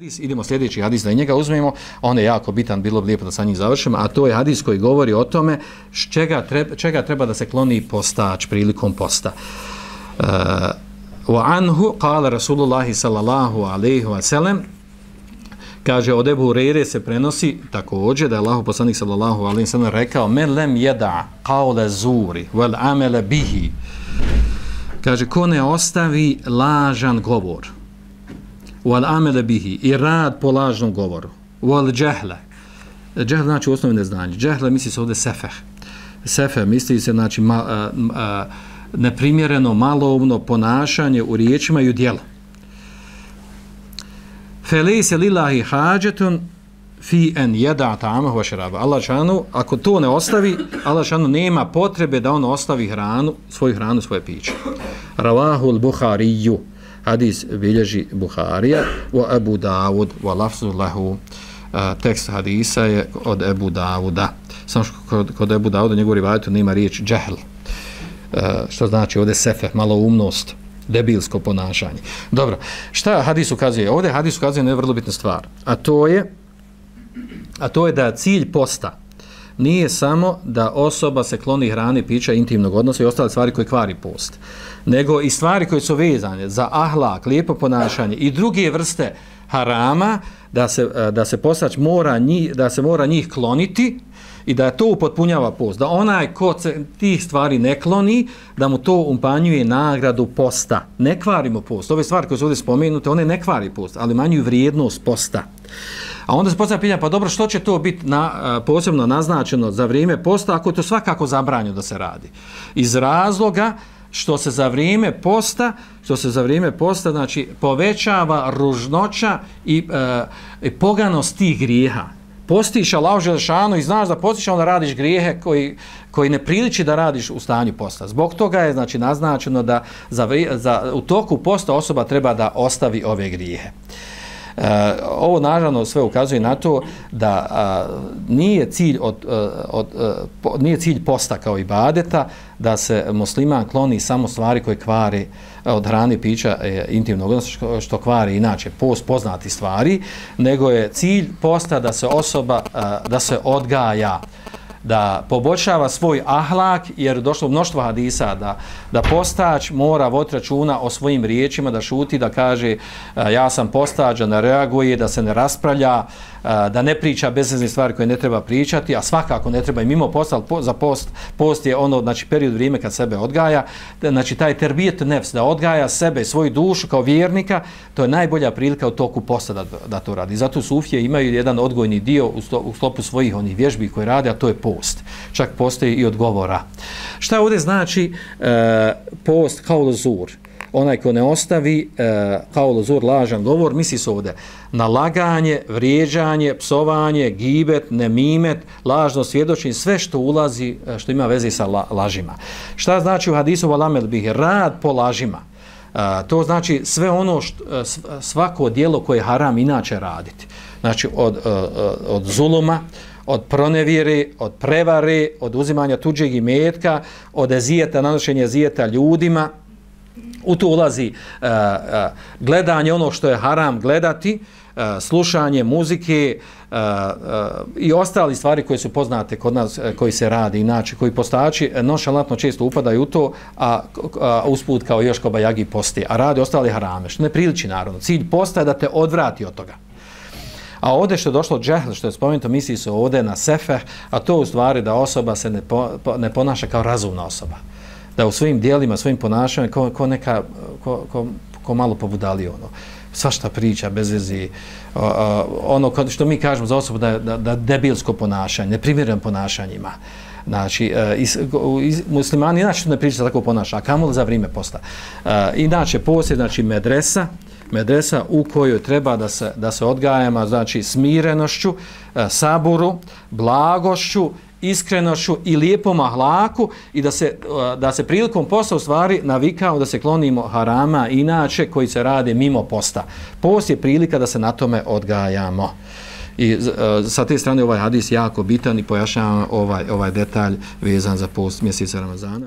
Hadis, idemo sljedeći hadis da i njega uzmemo, on je jako bitan, bilo bi lijepo da sa njim završimo, a to je hadis koji govori o tome čega treba, čega treba da se kloni postač prilikom posta. Uh, wa anhu qala Rasulullah sallallahu alejhi ve sellem kaže od Ebu Rere se prenosi također da je Allah poslanik sallallahu alejhi ve sellem rekao men lem yada qawla zuri wal amala bihi kaže ko ne ostavi lažan govor wal amala bihi i rad po lažnom govoru wal jahla jahl znači osnovno neznanje jahla misli se ovde sefeh sefeh misli se znači ma, a, a, neprimjereno, maloumno ponašanje u riječima i u dijelu. Felise lillahi hađetun fi en jeda ta'amahu wa šeraba. Allah šanu, ako to ne ostavi, Allah šanu nema potrebe da on ostavi hranu, svoju hranu, svoje piće. Ravahul Buhariju, hadis bilježi Buharija, wa Abu Dawud, wa lafzu lahu, eh, tekst hadisa je od Ebu Dauda. Samo što kod, kod Ebu Dauda njegov rivajtu nema riječ džehl. Eh, što znači ovdje sefe, malo umnost, debilsko ponašanje. Dobro, šta hadis ukazuje? Ovdje hadis ukazuje na vrlo bitnu stvar, a to je a to je da cilj posta nije samo da osoba se kloni hrane, pića, intimnog odnosa i ostale stvari koje kvari post, nego i stvari koje su vezane za ahlak, lijepo ponašanje i druge vrste harama, da se, eh, da se postač mora njih, da se mora njih kloniti, i da to upotpunjava post, da onaj ko se tih stvari ne kloni, da mu to umpanjuje nagradu posta. Ne kvarimo post. Ove stvari koje su ovdje spomenute, one ne kvari post, ali manjuju vrijednost posta. A onda se postavlja pitanje, pa dobro, što će to biti na, posebno naznačeno za vrijeme posta, ako je to svakako zabranju da se radi? Iz razloga što se za vrijeme posta, što se za vrijeme posta, znači, povećava ružnoća i, e, i poganost tih grijeha postiš Allah Želešanu i znaš da postiš, onda radiš grijehe koji, koji ne priliči da radiš u stanju posta. Zbog toga je znači naznačeno da za, za, u toku posta osoba treba da ostavi ove grijehe. E, ovo naravno sve ukazuje na to da a, nije cilj od, e, od e, po, nije cilj posta kao i badeta da se musliman kloni samo stvari koje kvari e, od hrane pića e, intimnog odnosa što, što kvari inače post poznati stvari nego je cilj posta da se osoba a, da se odgaja da poboljšava svoj ahlak, jer došlo mnoštvo hadisa da, da postač mora voditi računa o svojim riječima, da šuti, da kaže e, ja sam postač, da ne reaguje, da se ne raspravlja, da ne priča bezvezne stvari koje ne treba pričati, a svakako ne treba i mimo posta, za post, post je ono, znači period vrijeme kad sebe odgaja, znači taj terbijet nefs, da odgaja sebe, svoju dušu kao vjernika, to je najbolja prilika u toku posta da, da to radi. Zato Sufije imaju jedan odgojni dio u, sto, u stopu svojih onih vježbi koje rade, a to je post. Čak postoji i odgovora. Šta ovdje znači e, post kao lozur? Onaj ko ne ostavi e, kao lozur lažan govor, misli se ovdje na laganje, vrijeđanje, psovanje, gibet, nemimet, lažno svjedočenje, sve što ulazi, e, što ima veze sa la, lažima. Šta znači u hadisu valamel bih? Rad po lažima. E, to znači sve ono, što, e, svako dijelo koje haram inače raditi. Znači od, od, od zuluma, od pronevjere, od prevare, od uzimanja tuđeg imetka, od ezijeta, nanošenja ezijeta ljudima, U to ulazi uh, uh, gledanje ono što je haram gledati, uh, slušanje muzike uh, uh, i ostali stvari koje su poznate kod nas, uh, koji se radi inače, koji postači nošalatno često upadaju u to, a, a usput kao još kobajagi posti, a radi ostali harame, što ne priliči naravno. Cilj postaje da te odvrati od toga. A ovdje što je došlo džehl, što je spomenuto, misli se ovdje na sefeh, a to u stvari da osoba se ne, po, ne ponaša kao razumna osoba da u svojim dijelima, svojim ponašanjem, ko, ko neka, ko, ko, ko malo pobudali ono, svašta priča, bez vezi, ono što mi kažemo za osobu da, da, da debilsko ponašanje, neprimjeren ponašanjima, Znači, e, is, is, muslimani inače ne priča tako ponaša, a kamul za vrijeme posta. E, inače, poslije, znači, medresa, medresa u kojoj treba da se, da se odgajama, znači, smirenošću, e, uh, saburu, blagošću iskrenošću i lijepom ahlaku i da se, e, da se prilikom posta u stvari navikao da se klonimo harama inače koji se rade mimo posta. Post je prilika da se na tome odgajamo. I e, sa te strane ovaj hadis jako bitan i pojašnjava ovaj, ovaj detalj vezan za post mjeseca Ramazana.